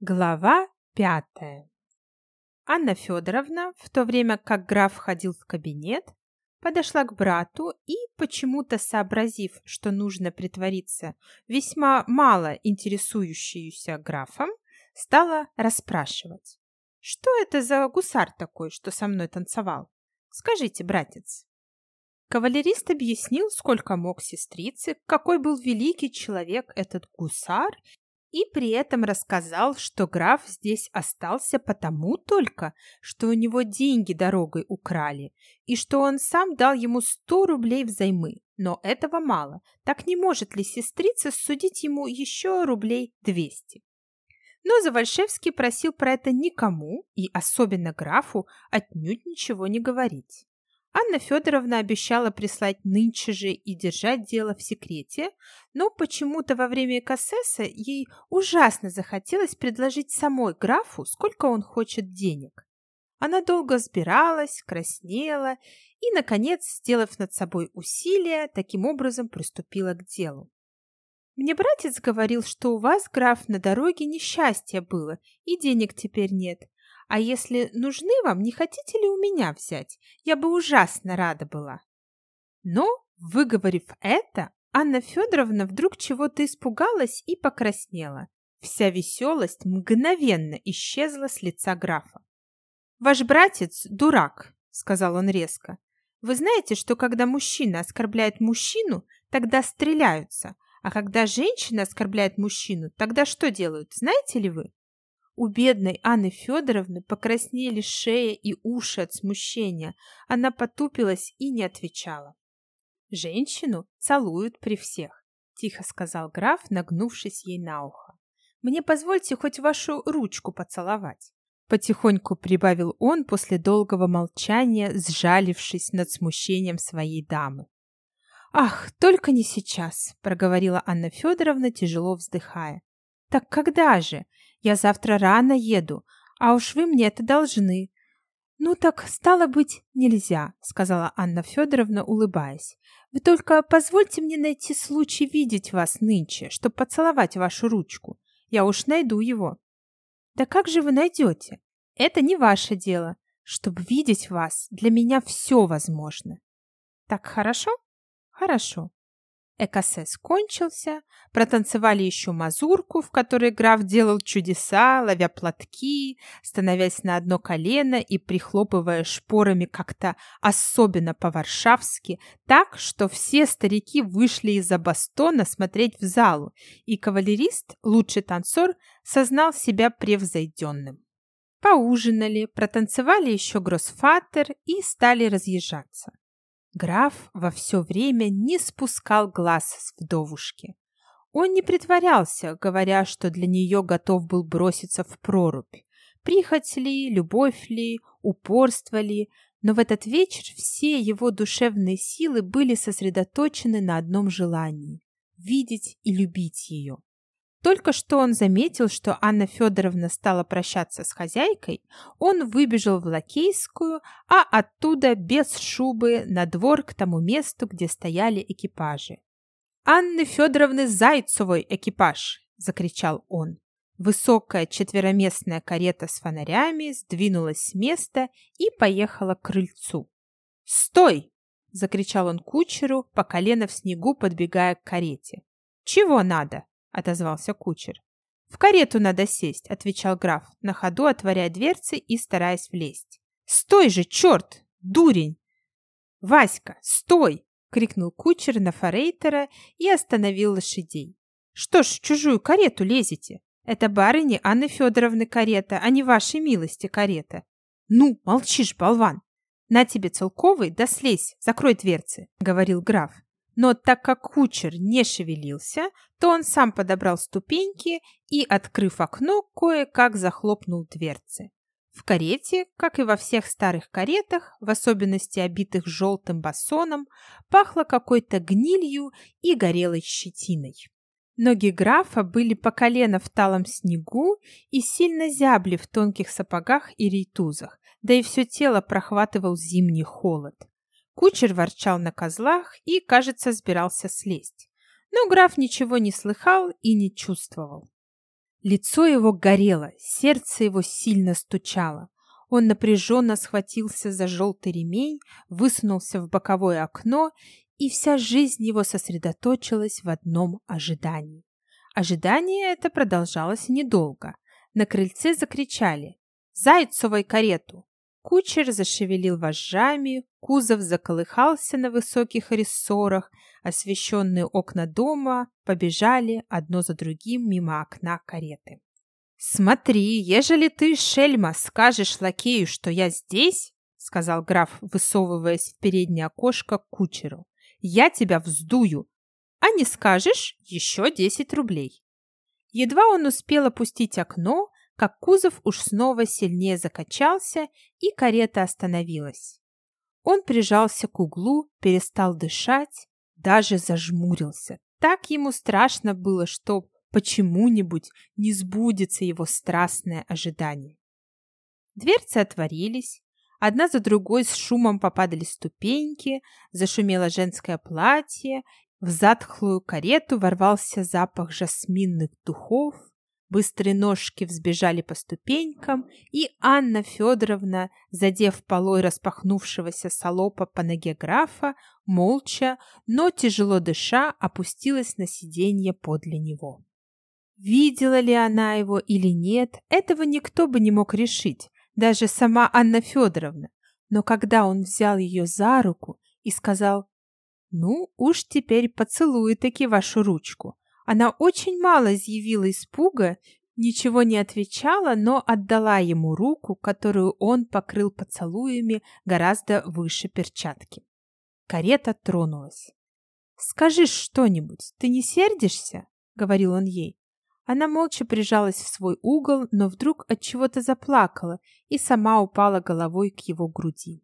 Глава пятая Анна Федоровна, в то время как граф входил в кабинет, подошла к брату и, почему-то сообразив, что нужно притвориться весьма мало интересующуюся графом, стала расспрашивать. «Что это за гусар такой, что со мной танцевал? Скажите, братец». Кавалерист объяснил, сколько мог сестрице, какой был великий человек этот гусар и при этом рассказал, что граф здесь остался потому только, что у него деньги дорогой украли, и что он сам дал ему сто рублей взаймы. Но этого мало. Так не может ли сестрица судить ему еще рублей двести? Но Завальшевский просил про это никому, и особенно графу, отнюдь ничего не говорить. Анна Федоровна обещала прислать нынче же и держать дело в секрете, но почему-то во время кассеса ей ужасно захотелось предложить самой графу, сколько он хочет денег. Она долго сбиралась, краснела и, наконец, сделав над собой усилие, таким образом приступила к делу. «Мне братец говорил, что у вас, граф, на дороге несчастье было, и денег теперь нет. А если нужны вам, не хотите ли у меня взять? Я бы ужасно рада была. Но, выговорив это, Анна Федоровна вдруг чего-то испугалась и покраснела. Вся веселость мгновенно исчезла с лица графа. «Ваш братец – дурак», – сказал он резко. «Вы знаете, что когда мужчина оскорбляет мужчину, тогда стреляются, а когда женщина оскорбляет мужчину, тогда что делают, знаете ли вы?» У бедной Анны Федоровны покраснели шея и уши от смущения. Она потупилась и не отвечала. «Женщину целуют при всех», — тихо сказал граф, нагнувшись ей на ухо. «Мне позвольте хоть вашу ручку поцеловать». Потихоньку прибавил он после долгого молчания, сжалившись над смущением своей дамы. «Ах, только не сейчас!» — проговорила Анна Федоровна, тяжело вздыхая. «Так когда же? Я завтра рано еду, а уж вы мне это должны. Ну так, стало быть, нельзя, сказала Анна Федоровна, улыбаясь. Вы только позвольте мне найти случай видеть вас нынче, чтобы поцеловать вашу ручку. Я уж найду его. Да как же вы найдете? Это не ваше дело. Чтобы видеть вас, для меня все возможно. Так хорошо? Хорошо. Экосес кончился, протанцевали еще мазурку, в которой граф делал чудеса, ловя платки, становясь на одно колено и прихлопывая шпорами как-то особенно по-варшавски, так, что все старики вышли из-за бастона смотреть в залу, и кавалерист, лучший танцор, сознал себя превзойденным. Поужинали, протанцевали еще гроссфатер и стали разъезжаться. Граф во все время не спускал глаз с вдовушки. Он не притворялся, говоря, что для нее готов был броситься в прорубь. Прихоть ли, любовь ли, упорство ли, но в этот вечер все его душевные силы были сосредоточены на одном желании – видеть и любить ее. Только что он заметил, что Анна Федоровна стала прощаться с хозяйкой, он выбежал в Лакейскую, а оттуда без шубы на двор к тому месту, где стояли экипажи. «Анны Федоровны Зайцевой экипаж!» – закричал он. Высокая четвероместная карета с фонарями сдвинулась с места и поехала к крыльцу. «Стой!» – закричал он кучеру, по колено в снегу подбегая к карете. «Чего надо?» Отозвался кучер. «В карету надо сесть», — отвечал граф, на ходу отворяя дверцы и стараясь влезть. «Стой же, черт! Дурень!» «Васька, стой!» — крикнул кучер на форейтера и остановил лошадей. «Что ж в чужую карету лезете? Это барыни Анны Федоровны карета, а не вашей милости карета». «Ну, молчишь, болван! На тебе целковый, да слезь, закрой дверцы», — говорил граф. Но так как кучер не шевелился, то он сам подобрал ступеньки и, открыв окно, кое-как захлопнул дверцы. В карете, как и во всех старых каретах, в особенности обитых желтым басоном, пахло какой-то гнилью и горелой щетиной. Ноги графа были по колено в талом снегу и сильно зябли в тонких сапогах и рейтузах, да и все тело прохватывал зимний холод. Кучер ворчал на козлах и, кажется, собирался слезть. Но граф ничего не слыхал и не чувствовал. Лицо его горело, сердце его сильно стучало. Он напряженно схватился за желтый ремень, высунулся в боковое окно, и вся жизнь его сосредоточилась в одном ожидании. Ожидание это продолжалось недолго. На крыльце закричали «Зайцевой карету!». Кучер зашевелил вожжами, кузов заколыхался на высоких рессорах, освещенные окна дома побежали одно за другим мимо окна кареты. «Смотри, ежели ты, шельма, скажешь лакею, что я здесь, — сказал граф, высовываясь в переднее окошко к кучеру, — я тебя вздую, а не скажешь — еще десять рублей». Едва он успел опустить окно, как кузов уж снова сильнее закачался, и карета остановилась. Он прижался к углу, перестал дышать, даже зажмурился. Так ему страшно было, что почему-нибудь не сбудется его страстное ожидание. Дверцы отворились, одна за другой с шумом попадали ступеньки, зашумело женское платье, в затхлую карету ворвался запах жасминных духов, Быстрые ножки взбежали по ступенькам, и Анна Федоровна, задев полой распахнувшегося салопа по ноге графа, молча, но тяжело дыша, опустилась на сиденье подле него. Видела ли она его или нет, этого никто бы не мог решить, даже сама Анна Федоровна. Но когда он взял ее за руку и сказал «Ну, уж теперь поцелуй таки вашу ручку», она очень мало изъявила испуга, ничего не отвечала, но отдала ему руку, которую он покрыл поцелуями гораздо выше перчатки. Карета тронулась. «Скажи что-нибудь, ты не сердишься?» — говорил он ей. Она молча прижалась в свой угол, но вдруг от чего-то заплакала и сама упала головой к его груди.